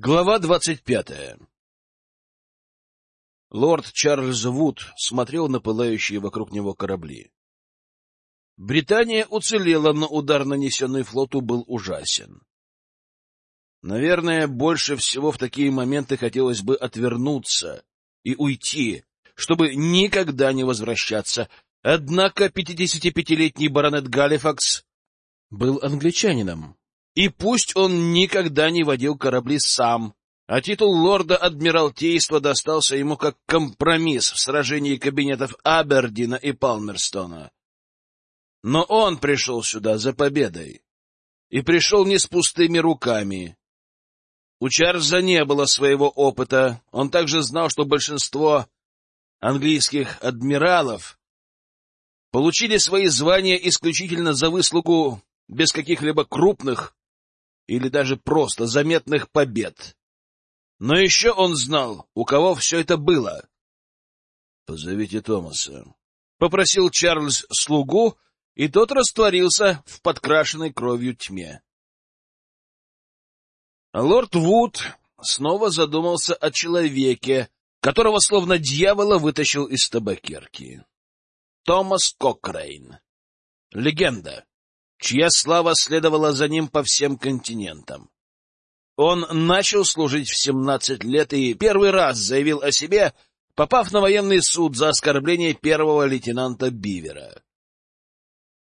Глава двадцать пятая Лорд Чарльз Вуд смотрел на пылающие вокруг него корабли. Британия уцелела, но удар, нанесенный флоту, был ужасен. Наверное, больше всего в такие моменты хотелось бы отвернуться и уйти, чтобы никогда не возвращаться. Однако пятидесятипятилетний баронет Галифакс был англичанином, и пусть он никогда не водил корабли сам, а титул лорда Адмиралтейства достался ему как компромисс в сражении кабинетов Абердина и Палмерстона. Но он пришел сюда за победой. И пришел не с пустыми руками. У Чарльза не было своего опыта. Он также знал, что большинство английских адмиралов получили свои звания исключительно за выслугу без каких-либо крупных или даже просто заметных побед. Но еще он знал, у кого все это было. — Позовите Томаса, — попросил Чарльз слугу, и тот растворился в подкрашенной кровью тьме. Лорд Вуд снова задумался о человеке, которого словно дьявола вытащил из табакерки. Томас Кокрейн. Легенда чья слава следовала за ним по всем континентам. Он начал служить в 17 лет и первый раз заявил о себе, попав на военный суд за оскорбление первого лейтенанта Бивера.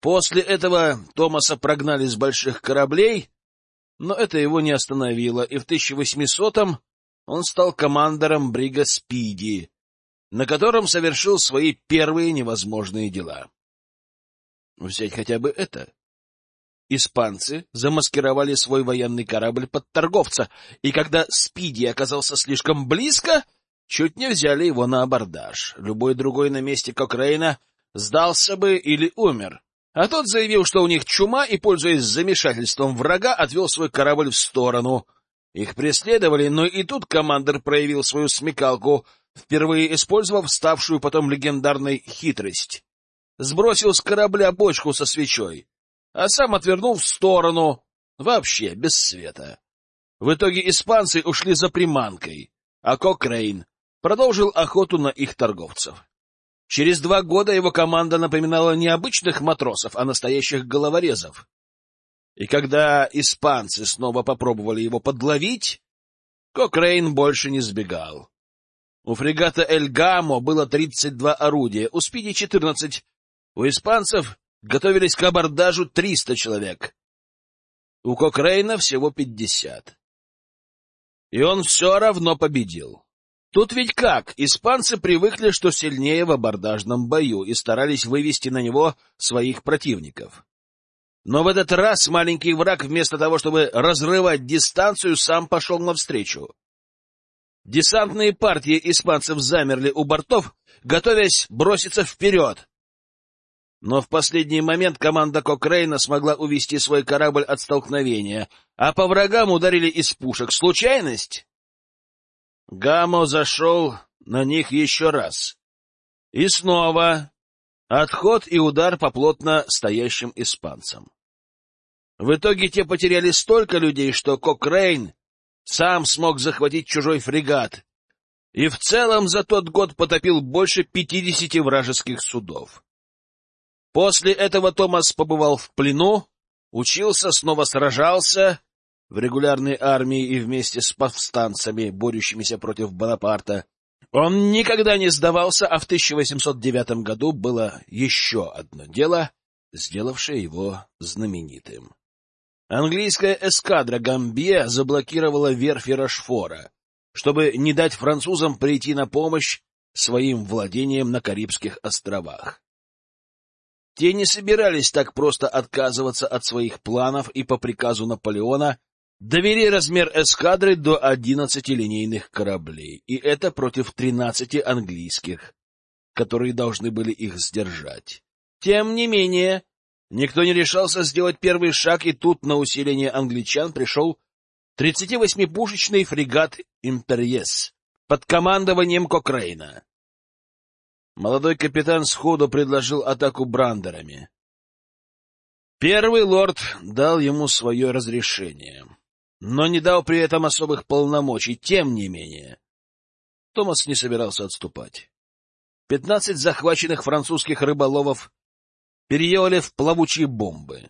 После этого Томаса прогнали с больших кораблей, но это его не остановило, и в 1800-м он стал командором брига Спиди, на котором совершил свои первые невозможные дела. Взять хотя бы это. Испанцы замаскировали свой военный корабль под торговца, и когда Спиди оказался слишком близко, чуть не взяли его на абордаж. Любой другой на месте Кокрейна сдался бы или умер. А тот заявил, что у них чума, и, пользуясь замешательством врага, отвел свой корабль в сторону. Их преследовали, но и тут командир проявил свою смекалку, впервые использовав ставшую потом легендарной хитрость. Сбросил с корабля бочку со свечой а сам отвернул в сторону, вообще без света. В итоге испанцы ушли за приманкой, а Кокрейн продолжил охоту на их торговцев. Через два года его команда напоминала не обычных матросов, а настоящих головорезов. И когда испанцы снова попробовали его подловить, Кокрейн больше не сбегал. У фрегата «Эль Гамо» было 32 орудия, у «Спиди» — 14, у испанцев готовились к абордажу 300 человек. У Кокрейна всего 50. И он все равно победил. Тут ведь как, испанцы привыкли, что сильнее в абордажном бою, и старались вывести на него своих противников. Но в этот раз маленький враг, вместо того, чтобы разрывать дистанцию, сам пошел навстречу. Десантные партии испанцев замерли у бортов, готовясь броситься вперед, но в последний момент команда Кокрейна смогла увести свой корабль от столкновения, а по врагам ударили из пушек. Случайность? Гамо зашел на них еще раз. И снова отход и удар по плотно стоящим испанцам. В итоге те потеряли столько людей, что Кокрейн сам смог захватить чужой фрегат и в целом за тот год потопил больше пятидесяти вражеских судов. После этого Томас побывал в плену, учился, снова сражался в регулярной армии и вместе с повстанцами, борющимися против Бонапарта. Он никогда не сдавался, а в 1809 году было еще одно дело, сделавшее его знаменитым. Английская эскадра Гамбье заблокировала верфи Рашфора, чтобы не дать французам прийти на помощь своим владениям на Карибских островах. Те не собирались так просто отказываться от своих планов и по приказу Наполеона довели размер эскадры до 11 линейных кораблей, и это против 13 английских, которые должны были их сдержать. Тем не менее, никто не решался сделать первый шаг, и тут на усиление англичан пришел 38-пушечный фрегат «Имперьес» под командованием Кокрейна. Молодой капитан сходу предложил атаку брандерами. Первый лорд дал ему свое разрешение. но не дал при этом особых полномочий. Тем не менее, Томас не собирался отступать. Пятнадцать захваченных французских рыболовов переехали в плавучие бомбы.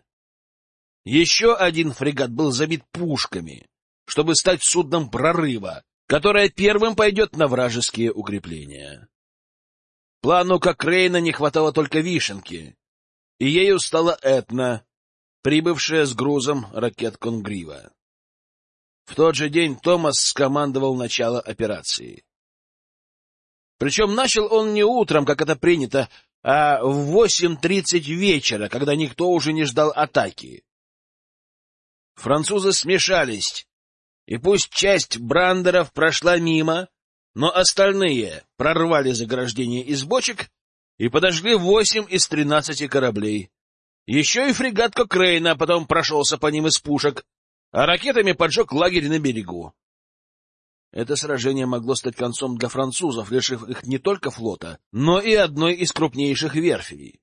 Еще один фрегат был забит пушками, чтобы стать судном прорыва, которое первым пойдет на вражеские укрепления. Плану Кокрейна не хватало только вишенки, и ею стала Этна, прибывшая с грузом ракет Конгрива. В тот же день Томас скомандовал начало операции. Причем начал он не утром, как это принято, а в 8.30 вечера, когда никто уже не ждал атаки. Французы смешались, и пусть часть брандеров прошла мимо, но остальные прорвали заграждение из бочек и подожгли восемь из тринадцати кораблей. Еще и фрегат Кокрейна потом прошелся по ним из пушек, а ракетами поджег лагерь на берегу. Это сражение могло стать концом для французов, лишив их не только флота, но и одной из крупнейших верфей.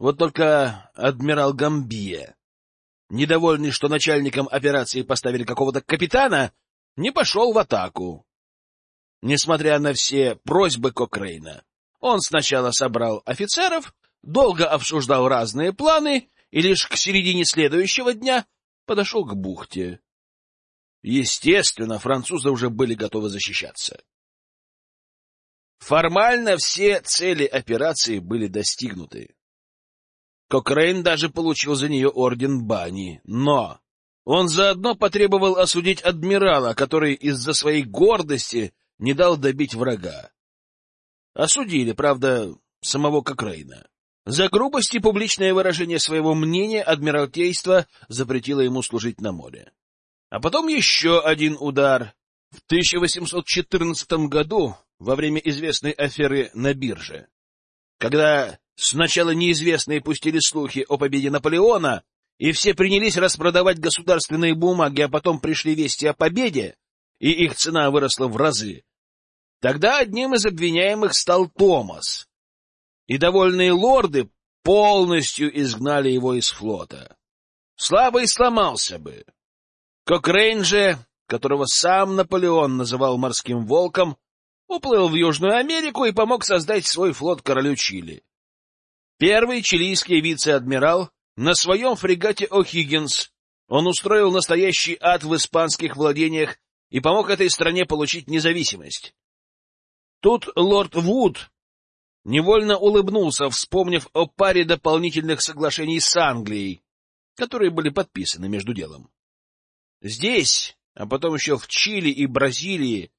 Вот только адмирал Гамбия, недовольный, что начальником операции поставили какого-то капитана, не пошел в атаку. Несмотря на все просьбы Кокрейна, он сначала собрал офицеров, долго обсуждал разные планы и лишь к середине следующего дня подошел к бухте. Естественно, французы уже были готовы защищаться. Формально все цели операции были достигнуты. Кокрейн даже получил за нее орден бани, но он заодно потребовал осудить адмирала, который из-за своей гордости не дал добить врага. Осудили, правда, самого Кокрейна. За грубость и публичное выражение своего мнения Адмиралтейство запретило ему служить на море. А потом еще один удар. В 1814 году, во время известной аферы на бирже, когда сначала неизвестные пустили слухи о победе Наполеона, и все принялись распродавать государственные бумаги, а потом пришли вести о победе, и их цена выросла в разы, Тогда одним из обвиняемых стал Томас, и довольные лорды полностью изгнали его из флота. Слабый сломался бы. Кокрейн же, которого сам Наполеон называл морским волком, уплыл в Южную Америку и помог создать свой флот королю Чили. Первый чилийский вице-адмирал на своем фрегате «О'Хиггинс» он устроил настоящий ад в испанских владениях и помог этой стране получить независимость. Тут лорд Вуд невольно улыбнулся, вспомнив о паре дополнительных соглашений с Англией, которые были подписаны между делом. Здесь, а потом еще в Чили и Бразилии,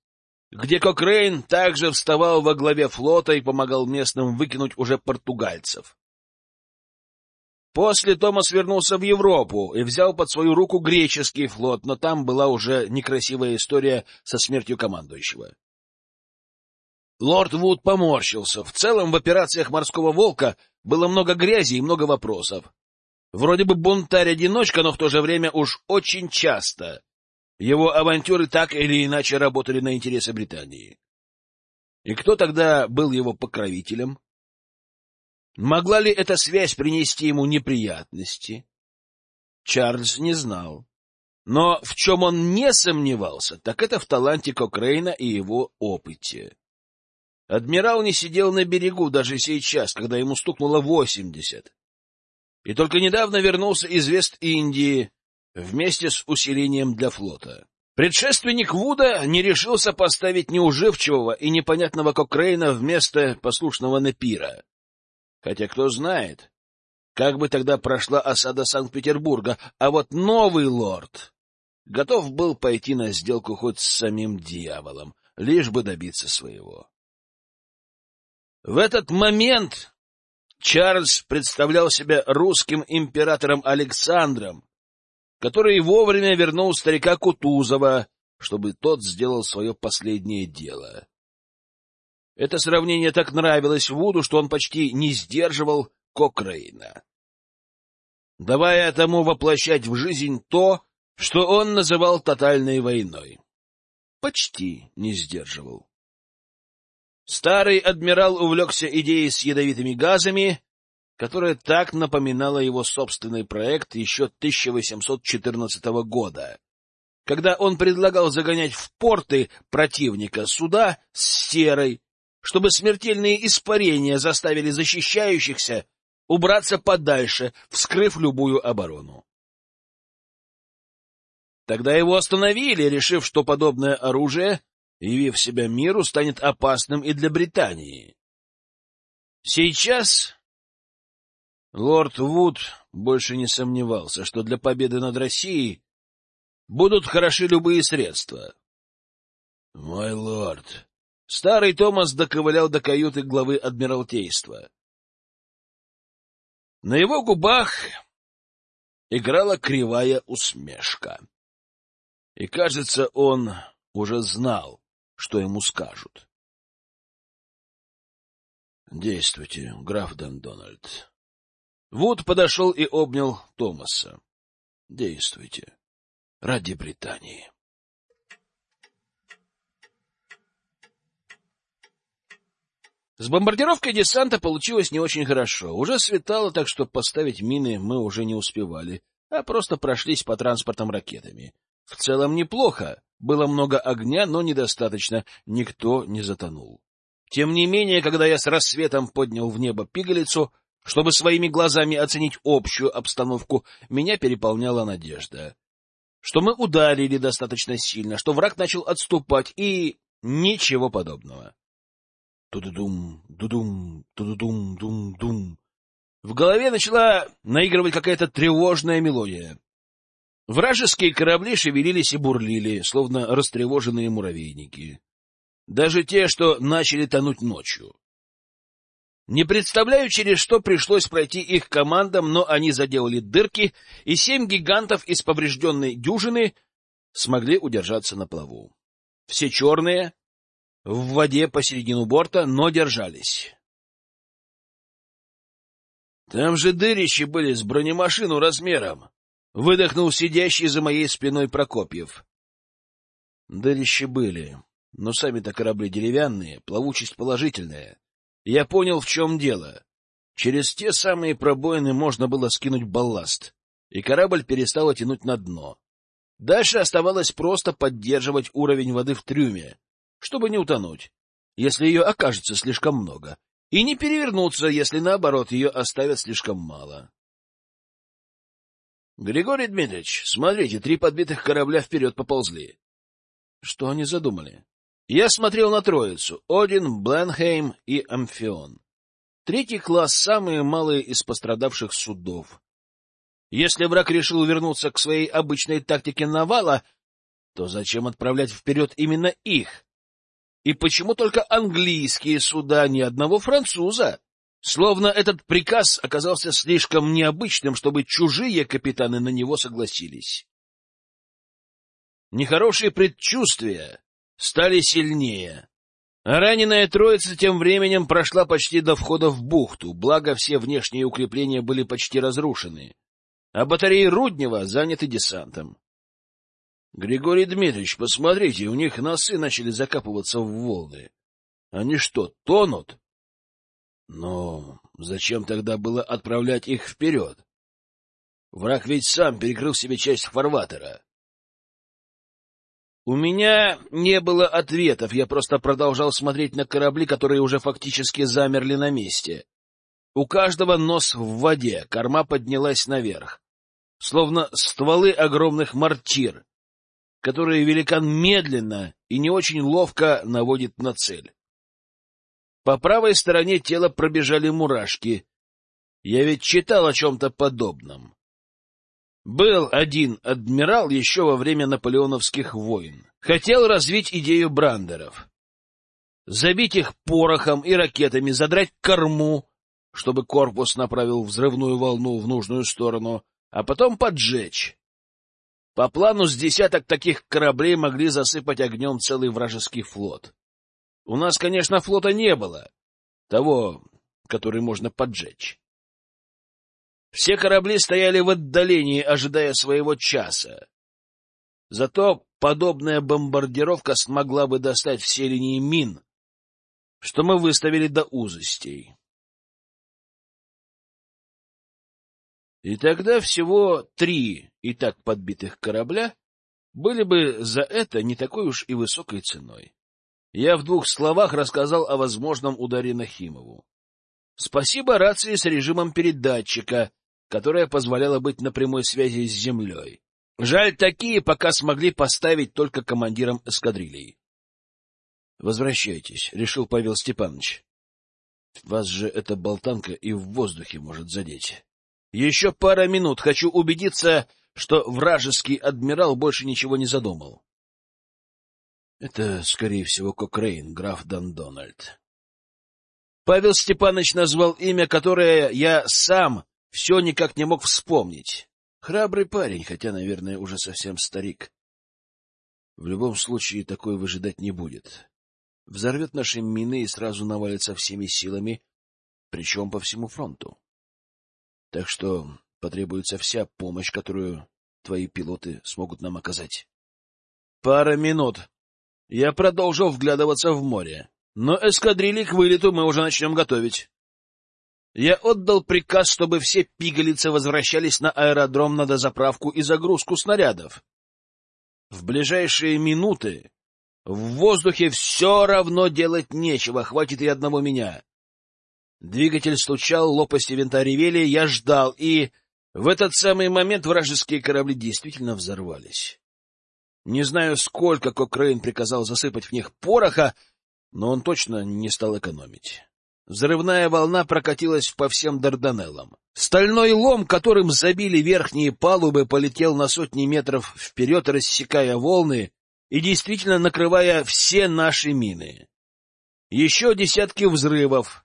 где Кокрейн также вставал во главе флота и помогал местным выкинуть уже португальцев. После Томас вернулся в Европу и взял под свою руку греческий флот, но там была уже некрасивая история со смертью командующего. Лорд Вуд поморщился. В целом в операциях «Морского волка» было много грязи и много вопросов. Вроде бы бунтарь-одиночка, но в то же время уж очень часто его авантюры так или иначе работали на интересы Британии. И кто тогда был его покровителем? Могла ли эта связь принести ему неприятности? Чарльз не знал. Но в чем он не сомневался, так это в таланте Кокрейна и его опыте. Адмирал не сидел на берегу даже сейчас, когда ему стукнуло восемьдесят. И только недавно вернулся из Вест-Индии вместе с усилением для флота. Предшественник Вуда не решился поставить неуживчивого и непонятного Кокрейна вместо послушного Непира. Хотя кто знает, как бы тогда прошла осада Санкт-Петербурга, а вот новый лорд готов был пойти на сделку хоть с самим дьяволом, лишь бы добиться своего. В этот момент Чарльз представлял себя русским императором Александром, который вовремя вернул старика Кутузова, чтобы тот сделал свое последнее дело. Это сравнение так нравилось Вуду, что он почти не сдерживал Кокрейна, давая тому воплощать в жизнь то, что он называл тотальной войной. Почти не сдерживал. Старый адмирал увлекся идеей с ядовитыми газами, которая так напоминала его собственный проект еще 1814 года. когда он предлагал загонять в порты противника суда с серой, чтобы смертельные испарения заставили защищающихся убраться подальше, вскрыв любую оборону. Тогда его остановили, решив, что подобное оружие, явив себя миру, станет опасным и для Британии. Сейчас лорд Вуд больше не сомневался, что для победы над Россией будут хороши любые средства. — Мой лорд! Старый Томас доковылял до каюты главы Адмиралтейства. На его губах играла кривая усмешка. И, кажется, он уже знал, что ему скажут. — Действуйте, граф Дон Дональд. Вуд подошел и обнял Томаса. — Действуйте. Ради Британии. С бомбардировкой десанта получилось не очень хорошо. Уже светало, так что поставить мины мы уже не успевали, а просто прошлись по транспортам ракетами. В целом неплохо. Было много огня, но недостаточно. Никто не затонул. Тем не менее, когда я с рассветом поднял в небо пигалицу, чтобы своими глазами оценить общую обстановку, меня переполняла надежда. Что мы ударили достаточно сильно, что враг начал отступать, и ничего подобного. Тудудум, дудум, тудудум, дум, дум. В голове начала наигрывать какая-то тревожная мелодия. Вражеские корабли шевелились и бурлили, словно растревоженные муравейники. Даже те, что начали тонуть ночью. Не представляю, через что пришлось пройти их командам, но они заделали дырки, и семь гигантов из поврежденной дюжины смогли удержаться на плаву. Все черные, в воде посередину борта, но держались. Там же дырищи были с бронемашину размером. Выдохнул сидящий за моей спиной Прокопьев. Дырищи были, но сами-то корабли деревянные, плавучесть положительная. Я понял, в чем дело. Через те самые пробоины можно было скинуть балласт, и корабль перестал тянуть на дно. Дальше оставалось просто поддерживать уровень воды в трюме, чтобы не утонуть, если ее окажется слишком много, и не перевернуться, если, наоборот, ее оставят слишком мало. — Григорий Дмитриевич, смотрите, три подбитых корабля вперед поползли. Что они задумали? Я смотрел на троицу — Один, Бленхейм и Амфион. Третий класс — самые малые из пострадавших судов. Если враг решил вернуться к своей обычной тактике навала, то зачем отправлять вперед именно их? И почему только английские суда, ни одного француза? Словно этот приказ оказался слишком необычным, чтобы чужие капитаны на него согласились. Нехорошие предчувствия стали сильнее. Раненая троица тем временем прошла почти до входа в бухту, благо все внешние укрепления были почти разрушены, а батареи Руднева заняты десантом. — Григорий Дмитриевич, посмотрите, у них носы начали закапываться в волны. Они что, тонут? Но зачем тогда было отправлять их вперед? Враг ведь сам перекрыл себе часть фарватера. У меня не было ответов, я просто продолжал смотреть на корабли, которые уже фактически замерли на месте. У каждого нос в воде, корма поднялась наверх, словно стволы огромных мортир, которые великан медленно и не очень ловко наводит на цель. По правой стороне тела пробежали мурашки. Я ведь читал о чем-то подобном. Был один адмирал еще во время наполеоновских войн. Хотел развить идею брандеров. Забить их порохом и ракетами, задрать корму, чтобы корпус направил взрывную волну в нужную сторону, а потом поджечь. По плану с десяток таких кораблей могли засыпать огнем целый вражеский флот. У нас, конечно, флота не было, того, который можно поджечь. Все корабли стояли в отдалении, ожидая своего часа. Зато подобная бомбардировка смогла бы достать все линии мин, что мы выставили до узостей. И тогда всего три и так подбитых корабля были бы за это не такой уж и высокой ценой. Я в двух словах рассказал о возможном ударе Нахимову. Спасибо рации с режимом передатчика, которая позволяла быть на прямой связи с землей. Жаль, такие пока смогли поставить только командиром эскадрилей. — Возвращайтесь, — решил Павел Степанович. — Вас же эта болтанка и в воздухе может задеть. Еще пара минут. Хочу убедиться, что вражеский адмирал больше ничего не задумал. Это, скорее всего, Кокрейн, граф Дан Дональд. Павел Степанович назвал имя, которое я сам все никак не мог вспомнить. Храбрый парень, хотя, наверное, уже совсем старик. В любом случае, такой выжидать не будет. Взорвет наши мины и сразу навалится всеми силами, причем по всему фронту. Так что потребуется вся помощь, которую твои пилоты смогут нам оказать. Пара минут. Я продолжил вглядываться в море, но эскадрильи к вылету мы уже начнем готовить. Я отдал приказ, чтобы все пигалицы возвращались на аэродром на дозаправку и загрузку снарядов. В ближайшие минуты в воздухе все равно делать нечего, хватит и одного меня. Двигатель стучал, лопасти винта ревели, я ждал, и в этот самый момент вражеские корабли действительно взорвались. Не знаю, сколько Кокрейн приказал засыпать в них пороха, но он точно не стал экономить. Взрывная волна прокатилась по всем Дарданеллам. Стальной лом, которым забили верхние палубы, полетел на сотни метров вперед, рассекая волны и действительно накрывая все наши мины. Еще десятки взрывов,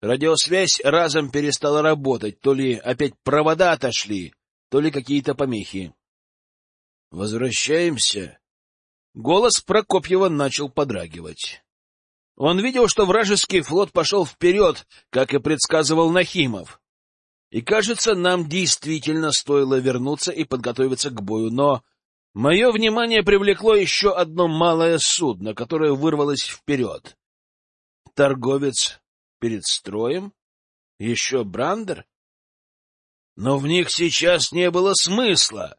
Радиосвязь разом перестала работать, то ли опять провода отошли, то ли какие-то помехи. «Возвращаемся?» Голос Прокопьева начал подрагивать. Он видел, что вражеский флот пошел вперед, как и предсказывал Нахимов. И, кажется, нам действительно стоило вернуться и подготовиться к бою, но мое внимание привлекло еще одно малое судно, которое вырвалось вперед. Торговец перед строем? Еще Брандер? Но в них сейчас не было смысла.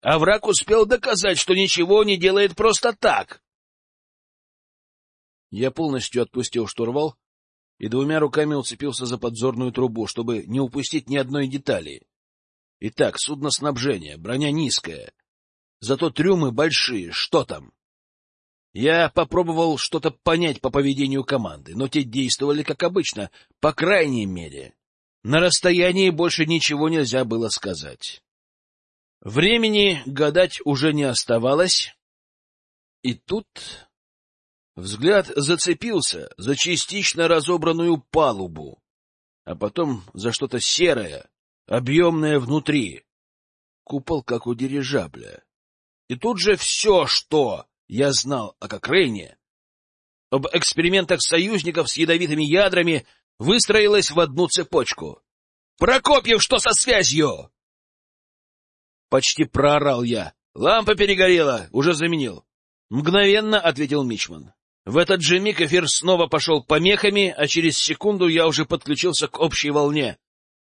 А враг успел доказать, что ничего не делает просто так. Я полностью отпустил штурвал и двумя руками уцепился за подзорную трубу, чтобы не упустить ни одной детали. Итак, судно снабжения, броня низкая. Зато трюмы большие. Что там? Я попробовал что-то понять по поведению команды, но те действовали как обычно, по крайней мере. На расстоянии больше ничего нельзя было сказать. Времени гадать уже не оставалось. И тут взгляд зацепился за частично разобранную палубу, а потом за что-то серое, объемное внутри. Купол, как у дирижабля. И тут же все, что я знал о Кокрейне, об экспериментах союзников с ядовитыми ядрами, выстроилась в одну цепочку. «Прокопьев, что со связью?» Почти проорал я. «Лампа перегорела, уже заменил». Мгновенно ответил Мичман. В этот же миг эфир снова пошел помехами, а через секунду я уже подключился к общей волне.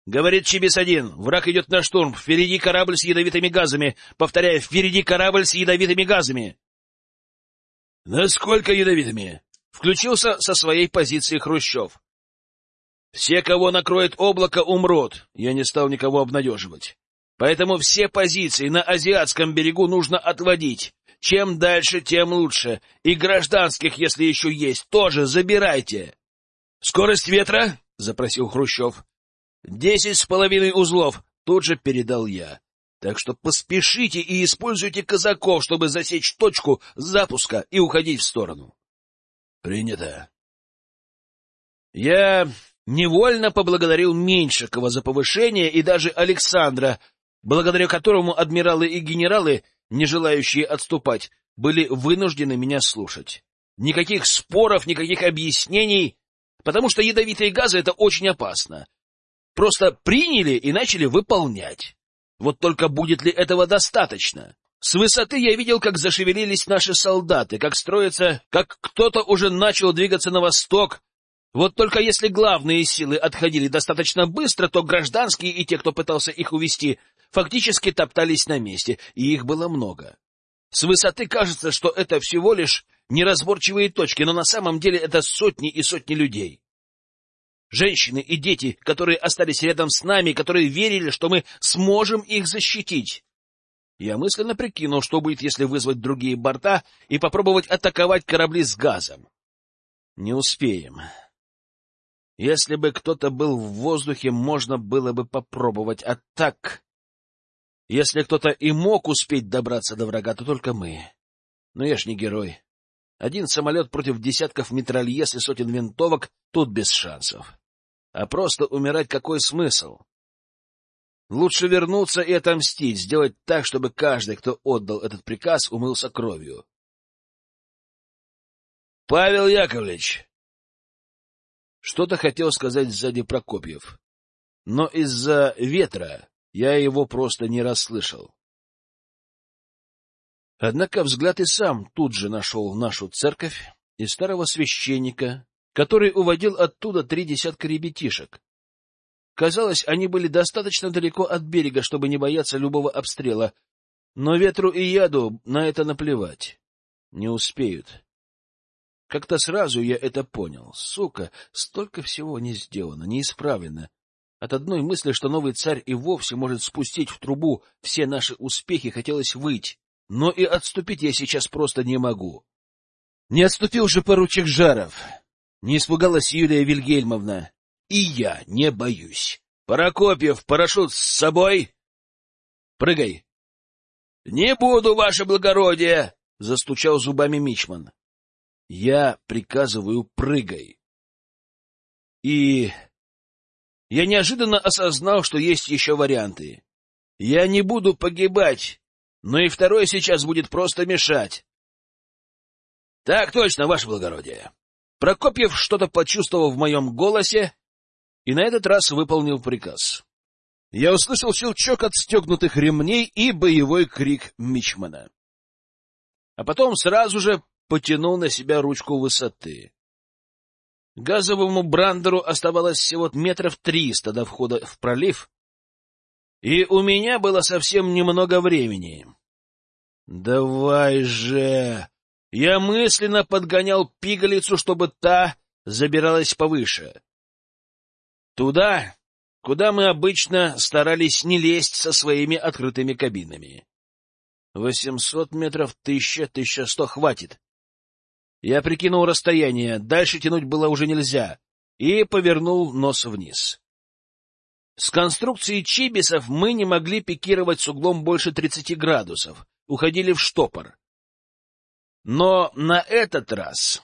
Говорит Чибис-1, враг идет на штурм, впереди корабль с ядовитыми газами. Повторяю, впереди корабль с ядовитыми газами. Насколько ядовитыми? Включился со своей позиции Хрущев. Все, кого накроет облако, умрут. Я не стал никого обнадеживать. Поэтому все позиции на азиатском берегу нужно отводить. Чем дальше, тем лучше. И гражданских, если еще есть, тоже забирайте. — Скорость ветра? — запросил Хрущев. — Десять с половиной узлов, — тут же передал я. Так что поспешите и используйте казаков, чтобы засечь точку запуска и уходить в сторону. Принято. Я невольно поблагодарил Меньшикова за повышение и даже Александра, благодаря которому адмиралы и генералы, не желающие отступать, были вынуждены меня слушать. Никаких споров, никаких объяснений, потому что ядовитые газы — это очень опасно. Просто приняли и начали выполнять. Вот только будет ли этого достаточно? С высоты я видел, как зашевелились наши солдаты, как строятся, как кто-то уже начал двигаться на восток. Вот только если главные силы отходили достаточно быстро, то гражданские и те, кто пытался их увести, фактически топтались на месте, и их было много. С высоты кажется, что это всего лишь неразборчивые точки, но на самом деле это сотни и сотни людей. Женщины и дети, которые остались рядом с нами, которые верили, что мы сможем их защитить. Я мысленно прикинул, что будет, если вызвать другие борта и попробовать атаковать корабли с газом. Не успеем. Если бы кто-то был в воздухе, можно было бы попробовать, а так... Если кто-то и мог успеть добраться до врага, то только мы. Но я ж не герой. Один самолет против десятков метрольез и сотен винтовок тут без шансов. А просто умирать какой смысл? Лучше вернуться и отомстить, сделать так, чтобы каждый, кто отдал этот приказ, умылся кровью. — Павел Яковлевич! Что-то хотел сказать сзади Прокопьев, но из-за ветра я его просто не расслышал. Однако взгляд и сам тут же нашел нашу церковь и старого священника, который уводил оттуда три десятка ребятишек. Казалось, они были достаточно далеко от берега, чтобы не бояться любого обстрела, но ветру и яду на это наплевать. Не успеют. Как-то сразу я это понял. Сука, столько всего не сделано, не исправлено. От одной мысли, что новый царь и вовсе может спустить в трубу все наши успехи, хотелось выть. Но и отступить я сейчас просто не могу. Не отступил же поручик Жаров. Не испугалась Юлия Вильгельмовна. И я не боюсь. Прокопьев, парашют с собой? Прыгай. Не буду, ваше благородие, застучал зубами Мичман. Я приказываю, прыгай. И я неожиданно осознал, что есть еще варианты. Я не буду погибать, но и второй сейчас будет просто мешать. — Так точно, ваше благородие. Прокопьев что-то почувствовал в моем голосе и на этот раз выполнил приказ. Я услышал щелчок отстегнутых ремней и боевой крик Мичмана. А потом сразу же потянул на себя ручку высоты. Газовому брандеру оставалось всего метров триста до входа в пролив, и у меня было совсем немного времени. «Давай же!» Я мысленно подгонял пигалицу, чтобы та забиралась повыше. Туда, куда мы обычно старались не лезть со своими открытыми кабинами. Восемьсот метров, тысяча, тысяча сто хватит. Я прикинул расстояние, дальше тянуть было уже нельзя, и повернул нос вниз. С конструкции чибисов мы не могли пикировать с углом больше 30 градусов, уходили в штопор. Но на этот раз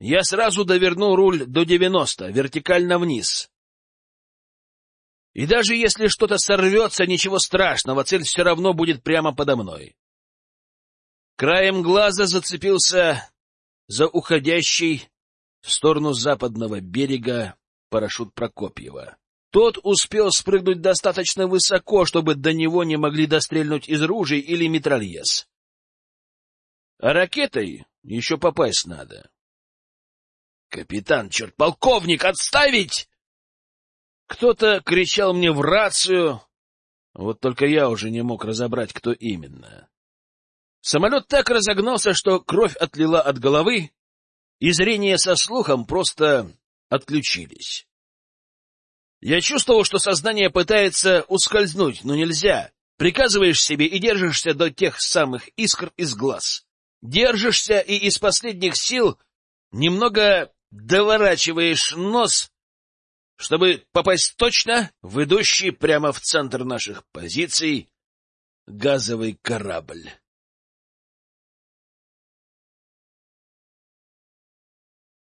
я сразу довернул руль до 90, вертикально вниз. И даже если что-то сорвется, ничего страшного, цель все равно будет прямо подо мной. Краем глаза зацепился за уходящий в сторону западного берега парашют Прокопьева. Тот успел спрыгнуть достаточно высоко, чтобы до него не могли дострельнуть из ружей или метрольез. А ракетой еще попасть надо. — Капитан, черт, полковник, отставить! Кто-то кричал мне в рацию, вот только я уже не мог разобрать, кто именно. Самолет так разогнался, что кровь отлила от головы, и зрение со слухом просто отключились. Я чувствовал, что сознание пытается ускользнуть, но нельзя. Приказываешь себе и держишься до тех самых искр из глаз. Держишься и из последних сил немного доворачиваешь нос, чтобы попасть точно в идущий прямо в центр наших позиций газовый корабль.